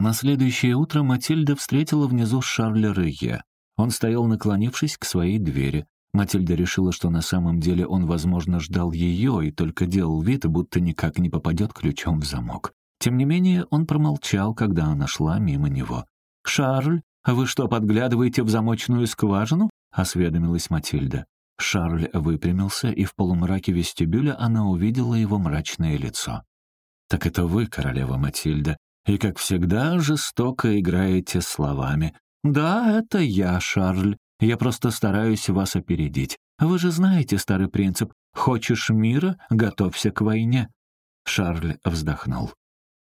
На следующее утро Матильда встретила внизу Шарля Рые. Он стоял, наклонившись к своей двери. Матильда решила, что на самом деле он, возможно, ждал ее и только делал вид, будто никак не попадет ключом в замок. Тем не менее, он промолчал, когда она шла мимо него. «Шарль, вы что, подглядываете в замочную скважину?» — осведомилась Матильда. Шарль выпрямился, и в полумраке вестибюля она увидела его мрачное лицо. «Так это вы, королева Матильда, и, как всегда, жестоко играете словами. «Да, это я, Шарль. Я просто стараюсь вас опередить. Вы же знаете старый принцип «хочешь мира, готовься к войне». Шарль вздохнул.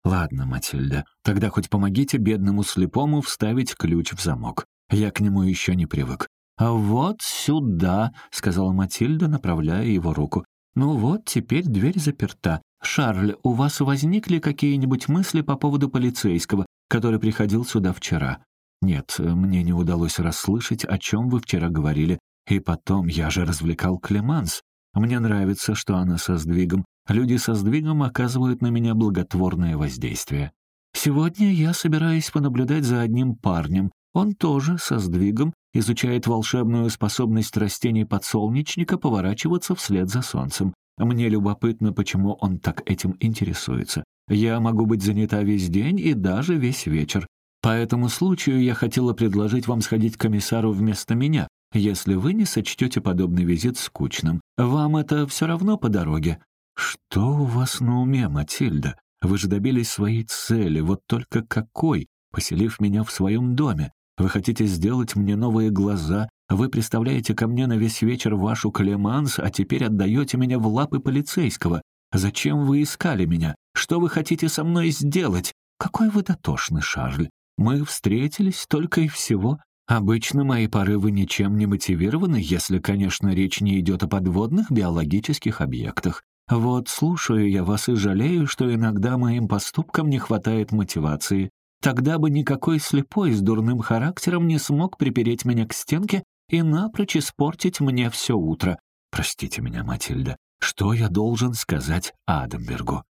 «Ладно, Матильда, тогда хоть помогите бедному слепому вставить ключ в замок. Я к нему еще не привык». «А вот сюда», — сказала Матильда, направляя его руку. «Ну вот, теперь дверь заперта. «Шарль, у вас возникли какие-нибудь мысли по поводу полицейского, который приходил сюда вчера?» «Нет, мне не удалось расслышать, о чем вы вчера говорили. И потом, я же развлекал Клеманс. Мне нравится, что она со сдвигом. Люди со сдвигом оказывают на меня благотворное воздействие. Сегодня я собираюсь понаблюдать за одним парнем. Он тоже со сдвигом изучает волшебную способность растений подсолнечника поворачиваться вслед за солнцем. Мне любопытно, почему он так этим интересуется. Я могу быть занята весь день и даже весь вечер. По этому случаю я хотела предложить вам сходить к комиссару вместо меня, если вы не сочтете подобный визит скучным. Вам это все равно по дороге». «Что у вас на уме, Матильда? Вы же добились своей цели, вот только какой, поселив меня в своем доме. Вы хотите сделать мне новые глаза, вы представляете ко мне на весь вечер вашу Клеманс, а теперь отдаете меня в лапы полицейского. Зачем вы искали меня? Что вы хотите со мной сделать? Какой вы дотошный, Шарль. Мы встретились только и всего. Обычно мои порывы ничем не мотивированы, если, конечно, речь не идет о подводных биологических объектах. Вот слушаю я вас и жалею, что иногда моим поступкам не хватает мотивации. Тогда бы никакой слепой с дурным характером не смог припереть меня к стенке и напрочь испортить мне все утро. Простите меня, Матильда, что я должен сказать Адамбергу?»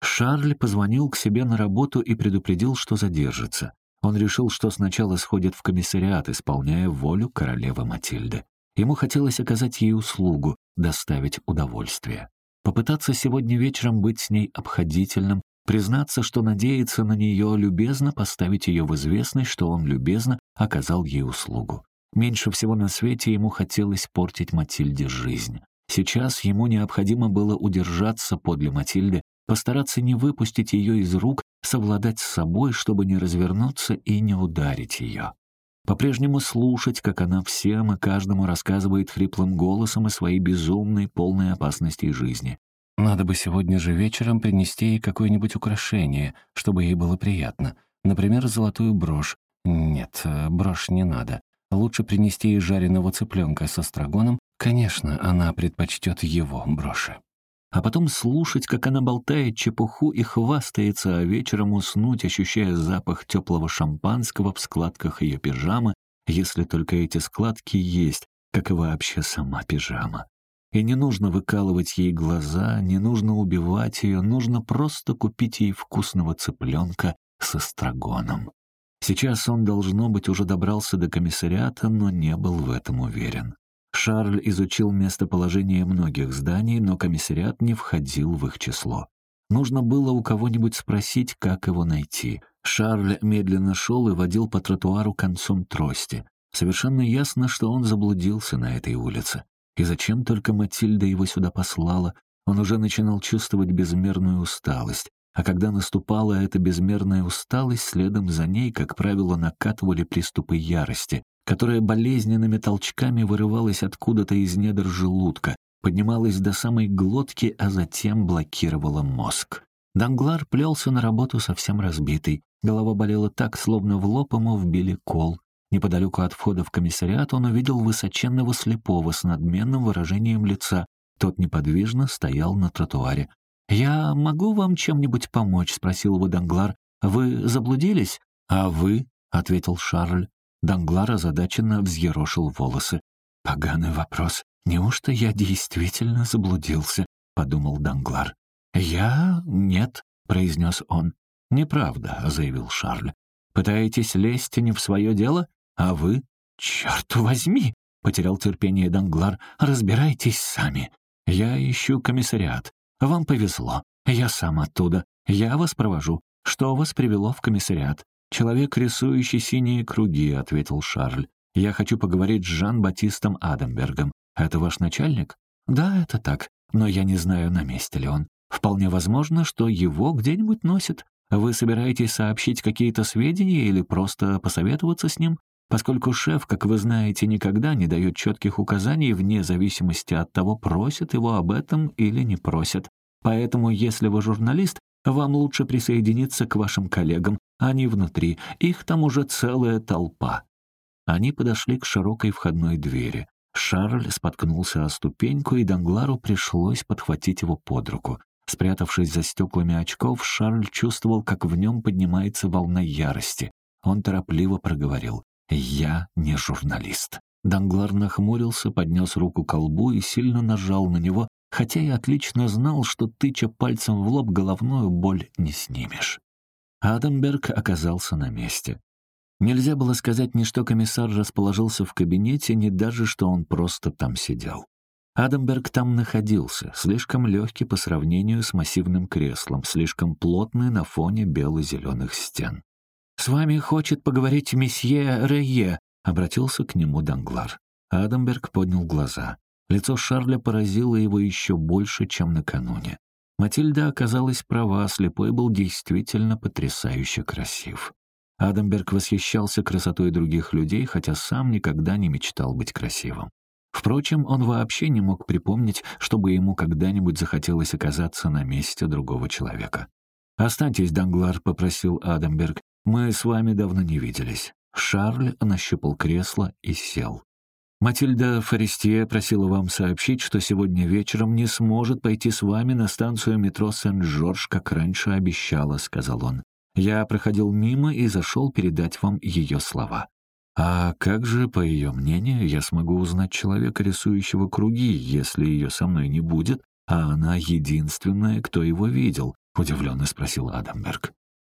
Шарль позвонил к себе на работу и предупредил, что задержится. Он решил, что сначала сходит в комиссариат, исполняя волю королевы Матильды. Ему хотелось оказать ей услугу, доставить удовольствие. Попытаться сегодня вечером быть с ней обходительным, признаться, что надеется на нее, любезно поставить ее в известность, что он любезно оказал ей услугу. Меньше всего на свете ему хотелось портить Матильде жизнь. Сейчас ему необходимо было удержаться подле Матильды, постараться не выпустить ее из рук, совладать с собой, чтобы не развернуться и не ударить ее. По-прежнему слушать, как она всем и каждому рассказывает хриплым голосом о своей безумной, полной опасности жизни. Надо бы сегодня же вечером принести ей какое-нибудь украшение, чтобы ей было приятно. Например, золотую брошь. Нет, э, брошь не надо. Лучше принести ей жареного цыпленка со страгоном. Конечно, она предпочтет его броши. А потом слушать, как она болтает чепуху и хвастается, а вечером уснуть, ощущая запах теплого шампанского в складках ее пижамы, если только эти складки есть, как и вообще сама пижама. И не нужно выкалывать ей глаза, не нужно убивать ее, нужно просто купить ей вкусного цыпленка со страгоном. Сейчас он, должно быть, уже добрался до комиссариата, но не был в этом уверен. Шарль изучил местоположение многих зданий, но комиссариат не входил в их число. Нужно было у кого-нибудь спросить, как его найти. Шарль медленно шел и водил по тротуару концом трости. Совершенно ясно, что он заблудился на этой улице. И зачем только Матильда его сюда послала? Он уже начинал чувствовать безмерную усталость. А когда наступала эта безмерная усталость, следом за ней, как правило, накатывали приступы ярости, которая болезненными толчками вырывалась откуда-то из недр желудка, поднималась до самой глотки, а затем блокировала мозг. Данглар плелся на работу совсем разбитый. Голова болела так, словно в лоб ему вбили кол. Неподалеку от входа в комиссариат он увидел высоченного слепого с надменным выражением лица. Тот неподвижно стоял на тротуаре. «Я могу вам чем-нибудь помочь?» — спросил его Данглар. «Вы заблудились?» «А вы?» — ответил Шарль. Данглар озадаченно взъерошил волосы. «Поганый вопрос. Неужто я действительно заблудился?» — подумал Данглар. «Я... нет», — произнес он. «Неправда», — заявил Шарль. «Пытаетесь лезть не в свое дело? А вы?» «Черт возьми!» — потерял терпение Данглар. «Разбирайтесь сами. Я ищу комиссариат. Вам повезло. Я сам оттуда. Я вас провожу. Что вас привело в комиссариат?» «Человек, рисующий синие круги», — ответил Шарль. «Я хочу поговорить с Жан-Батистом Адамбергом. Это ваш начальник?» «Да, это так. Но я не знаю, на месте ли он. Вполне возможно, что его где-нибудь носит. Вы собираетесь сообщить какие-то сведения или просто посоветоваться с ним? Поскольку шеф, как вы знаете, никогда не дает четких указаний вне зависимости от того, просят его об этом или не просят. Поэтому, если вы журналист, вам лучше присоединиться к вашим коллегам, а не внутри. Их там уже целая толпа». Они подошли к широкой входной двери. Шарль споткнулся о ступеньку, и Данглару пришлось подхватить его под руку. Спрятавшись за стеклами очков, Шарль чувствовал, как в нем поднимается волна ярости. Он торопливо проговорил «Я не журналист». Данглар нахмурился, поднес руку к колбу и сильно нажал на него, хотя и отлично знал, что, тыча пальцем в лоб, головную боль не снимешь. Адамберг оказался на месте. Нельзя было сказать ни что комиссар расположился в кабинете, ни даже что он просто там сидел. Адамберг там находился, слишком легкий по сравнению с массивным креслом, слишком плотный на фоне бело-зеленых стен. «С вами хочет поговорить месье Рейе», — обратился к нему Данглар. Адамберг поднял глаза. Лицо Шарля поразило его еще больше, чем накануне. Матильда оказалась права, слепой был действительно потрясающе красив. Адамберг восхищался красотой других людей, хотя сам никогда не мечтал быть красивым. Впрочем, он вообще не мог припомнить, чтобы ему когда-нибудь захотелось оказаться на месте другого человека. «Останьтесь, Данглар», — попросил Адамберг. «Мы с вами давно не виделись». Шарль нащупал кресло и сел. «Матильда Форестье просила вам сообщить, что сегодня вечером не сможет пойти с вами на станцию метро Сен-Жорж, как раньше обещала», — сказал он. Я проходил мимо и зашел передать вам ее слова. А как же, по ее мнению, я смогу узнать человека, рисующего круги, если ее со мной не будет, а она единственная, кто его видел? Удивленно спросил Адамберг.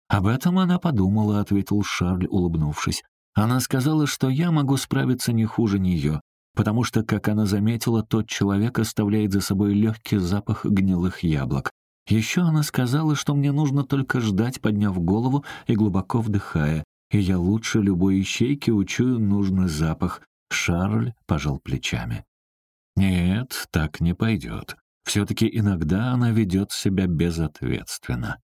Об этом она подумала, ответил Шарль, улыбнувшись. Она сказала, что я могу справиться не хуже нее, потому что, как она заметила, тот человек оставляет за собой легкий запах гнилых яблок. Еще она сказала, что мне нужно только ждать, подняв голову и глубоко вдыхая, и я лучше любой ищейки учую нужный запах. Шарль пожал плечами. «Нет, так не пойдет. Все-таки иногда она ведет себя безответственно».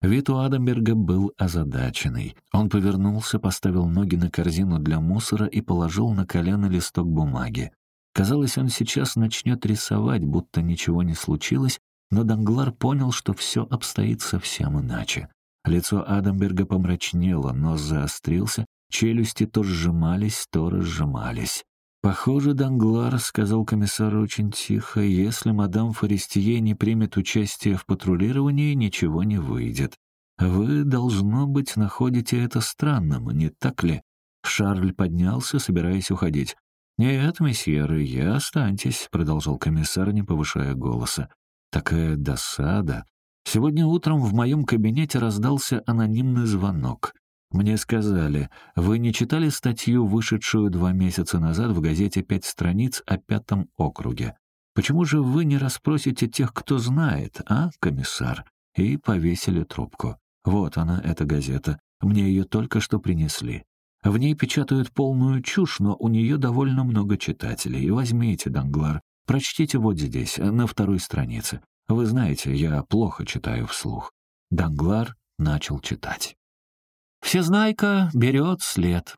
Вид у Адамберга был озадаченный. Он повернулся, поставил ноги на корзину для мусора и положил на колено листок бумаги. Казалось, он сейчас начнет рисовать, будто ничего не случилось, но Данглар понял, что все обстоит совсем иначе. Лицо Адамберга помрачнело, нос заострился, челюсти то сжимались, то разжимались. «Похоже, Данглар», — сказал комиссар очень тихо, «если мадам Форестие не примет участие в патрулировании, ничего не выйдет. Вы, должно быть, находите это странным, не так ли?» Шарль поднялся, собираясь уходить. «Нет, месье, я останьтесь», — продолжал комиссар, не повышая голоса. Такая досада. Сегодня утром в моем кабинете раздался анонимный звонок. Мне сказали, вы не читали статью, вышедшую два месяца назад в газете «Пять страниц» о пятом округе? Почему же вы не расспросите тех, кто знает, а, комиссар? И повесили трубку. Вот она, эта газета. Мне ее только что принесли. В ней печатают полную чушь, но у нее довольно много читателей. Возьмите, Данглар, Прочтите вот здесь, на второй странице. Вы знаете, я плохо читаю вслух. Данглар начал читать. «Всезнайка берет след.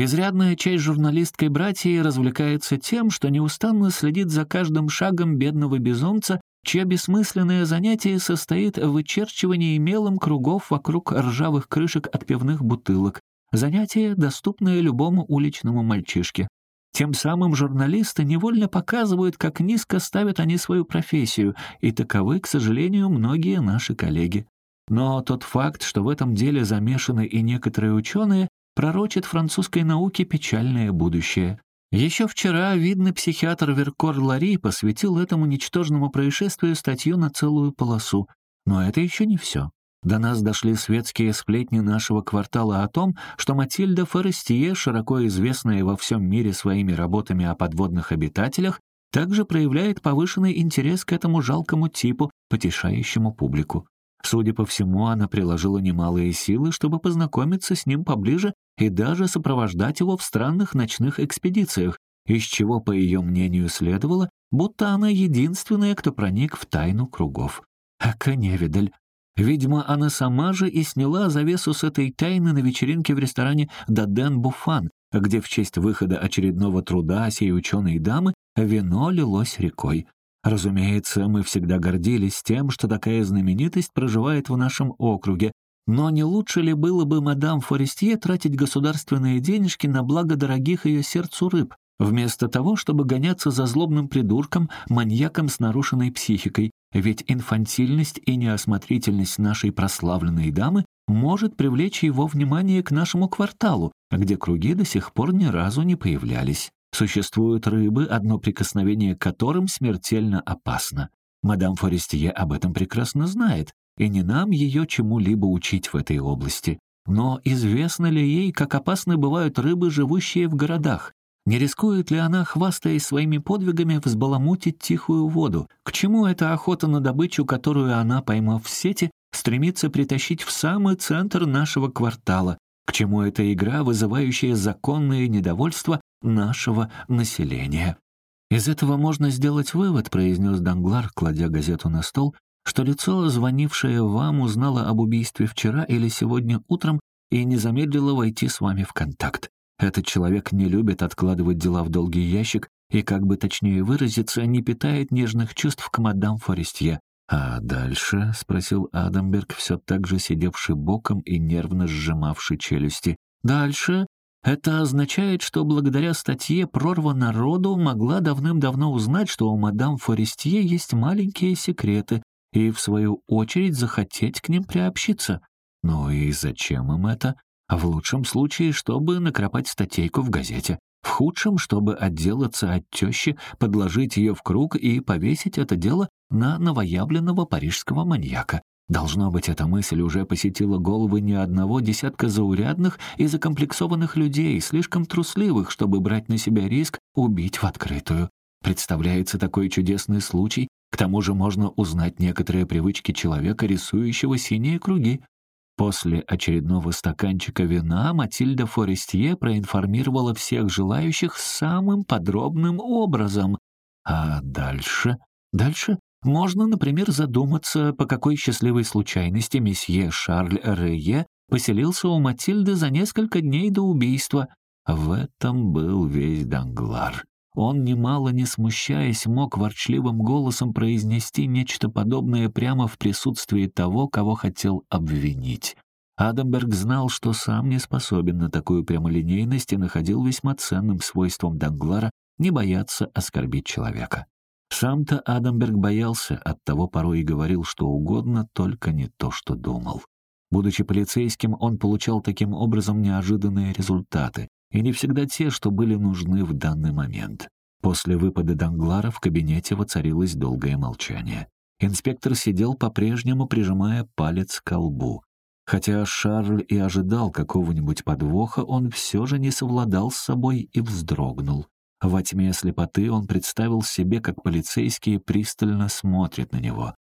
Изрядная часть журналистской братьи развлекается тем, что неустанно следит за каждым шагом бедного безумца, чье бессмысленное занятие состоит в вычерчивании мелом кругов вокруг ржавых крышек от пивных бутылок, занятие, доступное любому уличному мальчишке. Тем самым журналисты невольно показывают, как низко ставят они свою профессию, и таковы, к сожалению, многие наши коллеги. Но тот факт, что в этом деле замешаны и некоторые ученые, пророчит французской науке печальное будущее. Еще вчера видный психиатр Веркор Лари посвятил этому ничтожному происшествию статью на целую полосу. Но это еще не все. До нас дошли светские сплетни нашего квартала о том, что Матильда Форестие, широко известная во всем мире своими работами о подводных обитателях, также проявляет повышенный интерес к этому жалкому типу, потешающему публику. Судя по всему, она приложила немалые силы, чтобы познакомиться с ним поближе и даже сопровождать его в странных ночных экспедициях, из чего, по ее мнению, следовало, будто она единственная, кто проник в тайну кругов. Ака невидаль. Видимо, она сама же и сняла завесу с этой тайны на вечеринке в ресторане «Даден Буфан», где в честь выхода очередного труда сей ученой дамы вино лилось рекой. Разумеется, мы всегда гордились тем, что такая знаменитость проживает в нашем округе, но не лучше ли было бы мадам Форестье тратить государственные денежки на благо дорогих ее сердцу рыб, вместо того, чтобы гоняться за злобным придурком, маньяком с нарушенной психикой, ведь инфантильность и неосмотрительность нашей прославленной дамы может привлечь его внимание к нашему кварталу, где круги до сих пор ни разу не появлялись. Существуют рыбы, одно прикосновение к которым смертельно опасно. Мадам Форестье об этом прекрасно знает, и не нам ее чему-либо учить в этой области. Но известно ли ей, как опасны бывают рыбы, живущие в городах? Не рискует ли она, хвастаясь своими подвигами, взбаламутить тихую воду? К чему эта охота на добычу, которую она, поймав в сети, стремится притащить в самый центр нашего квартала? К чему эта игра, вызывающая законное недовольство нашего населения? «Из этого можно сделать вывод», — произнес Данглар, кладя газету на стол, что лицо, звонившее вам, узнало об убийстве вчера или сегодня утром и не замедлило войти с вами в контакт. Этот человек не любит откладывать дела в долгий ящик и, как бы точнее выразиться, не питает нежных чувств к мадам Форестье. «А дальше?» — спросил Адамберг, все так же сидевший боком и нервно сжимавший челюсти. «Дальше? Это означает, что благодаря статье «Прорва народу» могла давным-давно узнать, что у мадам Форестье есть маленькие секреты, и, в свою очередь, захотеть к ним приобщиться. Ну и зачем им это? В лучшем случае, чтобы накропать статейку в газете. В худшем, чтобы отделаться от тещи, подложить ее в круг и повесить это дело на новоявленного парижского маньяка. Должно быть, эта мысль уже посетила головы не одного десятка заурядных и закомплексованных людей, слишком трусливых, чтобы брать на себя риск убить в открытую. Представляется такой чудесный случай, к тому же можно узнать некоторые привычки человека, рисующего синие круги. После очередного стаканчика вина Матильда Форестье проинформировала всех желающих самым подробным образом. А дальше? Дальше можно, например, задуматься, по какой счастливой случайности месье Шарль Рее поселился у Матильды за несколько дней до убийства. В этом был весь Данглар. Он, немало не смущаясь, мог ворчливым голосом произнести нечто подобное прямо в присутствии того, кого хотел обвинить. Адамберг знал, что сам не способен на такую прямолинейность и находил весьма ценным свойством Данглара не бояться оскорбить человека. Сам-то Адамберг боялся, оттого порой и говорил что угодно, только не то, что думал. Будучи полицейским, он получал таким образом неожиданные результаты, и не всегда те, что были нужны в данный момент. После выпада Данглара в кабинете воцарилось долгое молчание. Инспектор сидел по-прежнему, прижимая палец к лбу. Хотя Шарль и ожидал какого-нибудь подвоха, он все же не совладал с собой и вздрогнул. Во тьме слепоты он представил себе, как полицейские пристально смотрят на него.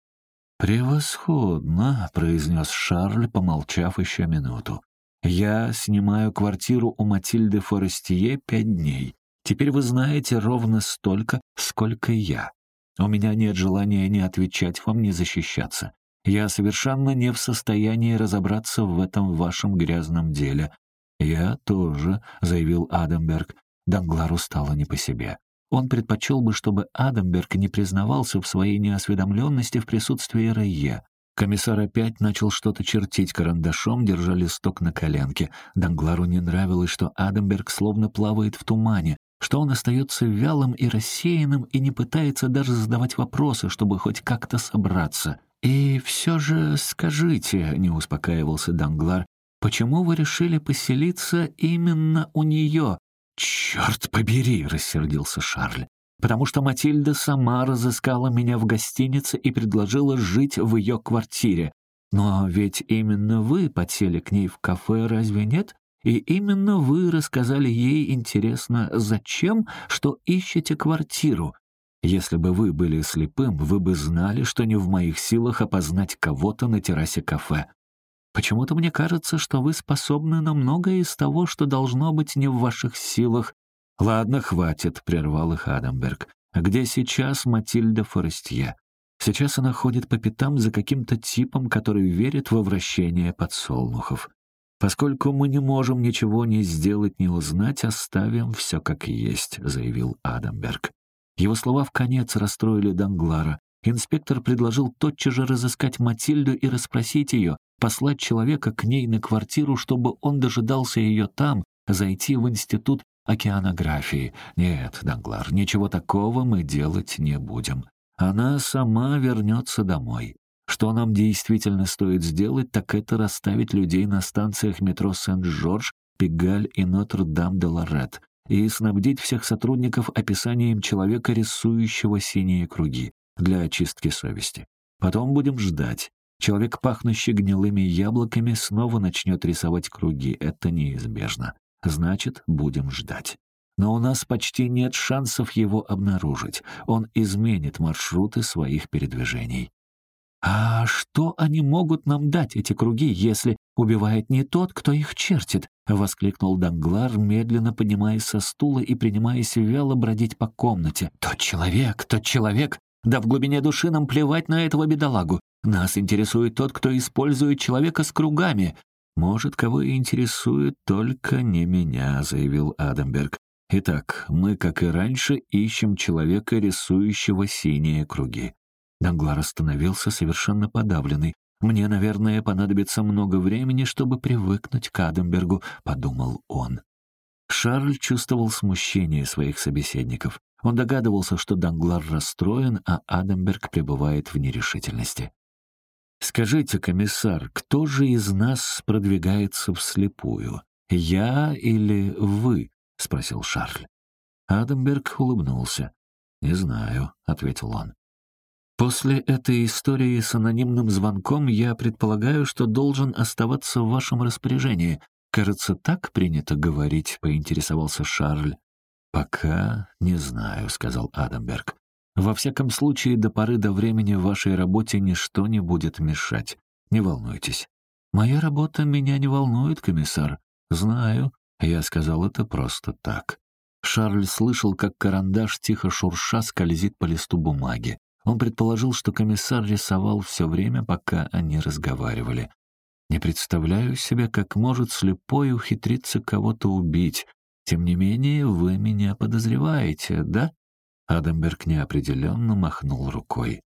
«Превосходно», — произнес Шарль, помолчав еще минуту. «Я снимаю квартиру у Матильды Форестие пять дней. Теперь вы знаете ровно столько, сколько я. У меня нет желания ни отвечать вам, ни защищаться. Я совершенно не в состоянии разобраться в этом вашем грязном деле. «Я тоже», — заявил Адамберг. Данглару стало не по себе. Он предпочел бы, чтобы Адамберг не признавался в своей неосведомленности в присутствии Рейе. Комиссар опять начал что-то чертить карандашом, держа листок на коленке. Данглару не нравилось, что Адамберг словно плавает в тумане, что он остается вялым и рассеянным и не пытается даже задавать вопросы, чтобы хоть как-то собраться. «И все же скажите», — не успокаивался Данглар, «почему вы решили поселиться именно у нее?» «Черт побери!» — рассердился Шарль потому что Матильда сама разыскала меня в гостинице и предложила жить в ее квартире. Но ведь именно вы подсели к ней в кафе, разве нет? И именно вы рассказали ей, интересно, зачем, что ищете квартиру. Если бы вы были слепым, вы бы знали, что не в моих силах опознать кого-то на террасе кафе. Почему-то мне кажется, что вы способны на многое из того, что должно быть не в ваших силах. Ладно, хватит, — прервал их Адамберг. Где сейчас Матильда Форестье? Сейчас она ходит по пятам за каким-то типом, который верит во вращение подсолнухов. «Поскольку мы не можем ничего ни сделать, ни узнать, оставим все как есть», — заявил Адамберг. Его слова в конец расстроили Данглара. Инспектор предложил тотчас же разыскать Матильду и расспросить ее, послать человека к ней на квартиру, чтобы он дожидался ее там, зайти в институт океанографии. Нет, Данглар, ничего такого мы делать не будем. Она сама вернется домой. Что нам действительно стоит сделать, так это расставить людей на станциях метро Сент-Жорж, Пегаль и Нотр-Дам-де-Лорет и снабдить всех сотрудников описанием человека, рисующего синие круги, для очистки совести. Потом будем ждать. Человек, пахнущий гнилыми яблоками, снова начнет рисовать круги. Это неизбежно. Значит, будем ждать. Но у нас почти нет шансов его обнаружить. Он изменит маршруты своих передвижений. «А что они могут нам дать, эти круги, если убивает не тот, кто их чертит?» — воскликнул Данглар, медленно поднимаясь со стула и принимаясь вяло бродить по комнате. «Тот человек, тот человек! Да в глубине души нам плевать на этого бедолагу. Нас интересует тот, кто использует человека с кругами». «Может, кого и интересует, только не меня», — заявил Адамберг. «Итак, мы, как и раньше, ищем человека, рисующего синие круги. Данглар остановился совершенно подавленный. «Мне, наверное, понадобится много времени, чтобы привыкнуть к Адамбергу», — подумал он. Шарль чувствовал смущение своих собеседников. Он догадывался, что Данглар расстроен, а Адамберг пребывает в нерешительности. «Скажите, комиссар, кто же из нас продвигается вслепую? Я или вы?» — спросил Шарль. Адамберг улыбнулся. «Не знаю», — ответил он. После этой истории с анонимным звонком я предполагаю, что должен оставаться в вашем распоряжении. Кажется, так принято говорить, поинтересовался Шарль. Пока не знаю, сказал Адамберг. Во всяком случае, до поры до времени в вашей работе ничто не будет мешать. Не волнуйтесь. Моя работа меня не волнует, комиссар. Знаю. Я сказал это просто так. Шарль слышал, как карандаш тихо шурша скользит по листу бумаги. Он предположил, что комиссар рисовал все время, пока они разговаривали. «Не представляю себе, как может слепой ухитриться кого-то убить. Тем не менее, вы меня подозреваете, да?» Адамберг неопределенно махнул рукой.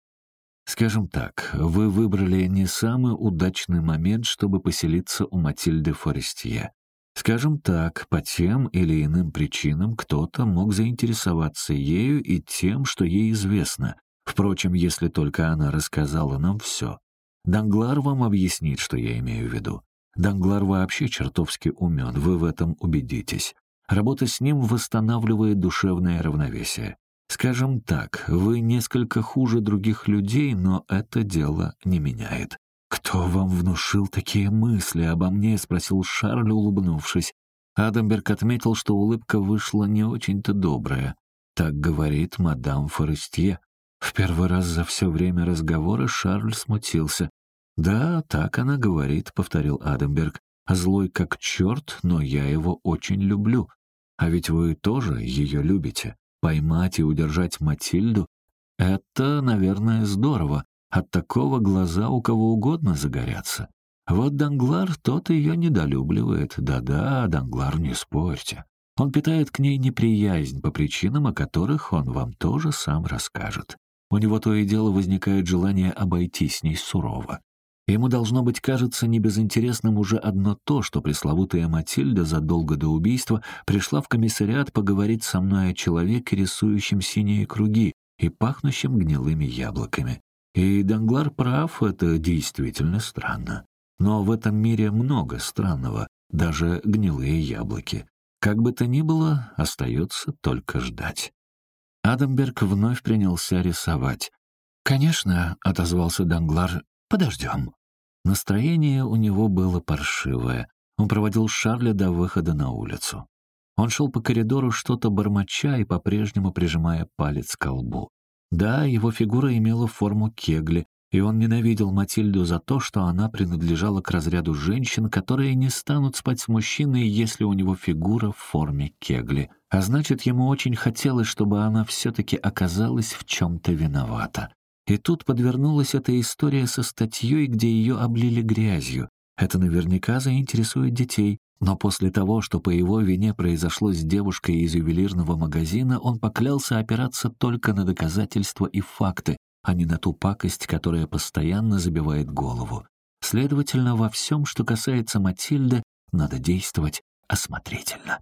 «Скажем так, вы выбрали не самый удачный момент, чтобы поселиться у Матильды Форестье. Скажем так, по тем или иным причинам кто-то мог заинтересоваться ею и тем, что ей известно. Впрочем, если только она рассказала нам все. Данглар вам объяснит, что я имею в виду. Данглар вообще чертовски умен, вы в этом убедитесь. Работа с ним восстанавливает душевное равновесие. Скажем так, вы несколько хуже других людей, но это дело не меняет. «Кто вам внушил такие мысли обо мне?» — спросил Шарль, улыбнувшись. Адамберг отметил, что улыбка вышла не очень-то добрая. Так говорит мадам Форестье. В первый раз за все время разговора Шарль смутился. «Да, так она говорит», — повторил Адамберг. «Злой как черт, но я его очень люблю. А ведь вы тоже ее любите. Поймать и удержать Матильду — это, наверное, здорово. От такого глаза у кого угодно загорятся. Вот Данглар тот ее недолюбливает. Да-да, Данглар, не спорьте. Он питает к ней неприязнь по причинам, о которых он вам тоже сам расскажет. У него то и дело возникает желание обойтись с ней сурово. Ему, должно быть, кажется небезынтересным уже одно то, что пресловутая Матильда задолго до убийства пришла в комиссариат поговорить со мной о человеке, рисующем синие круги и пахнущем гнилыми яблоками. И Данглар прав, это действительно странно. Но в этом мире много странного, даже гнилые яблоки. Как бы то ни было, остается только ждать. Адамберг вновь принялся рисовать. «Конечно», — отозвался Данглар, — «подождем». Настроение у него было паршивое. Он проводил Шарля до выхода на улицу. Он шел по коридору, что-то бормоча и по-прежнему прижимая палец к лбу. Да, его фигура имела форму кегли, и он ненавидел Матильду за то, что она принадлежала к разряду женщин, которые не станут спать с мужчиной, если у него фигура в форме кегли. А значит, ему очень хотелось, чтобы она все-таки оказалась в чем-то виновата. И тут подвернулась эта история со статьей, где ее облили грязью. Это наверняка заинтересует детей, но после того, что по его вине произошло с девушкой из ювелирного магазина, он поклялся опираться только на доказательства и факты, а не на ту пакость, которая постоянно забивает голову. Следовательно, во всем, что касается Матильды, надо действовать осмотрительно.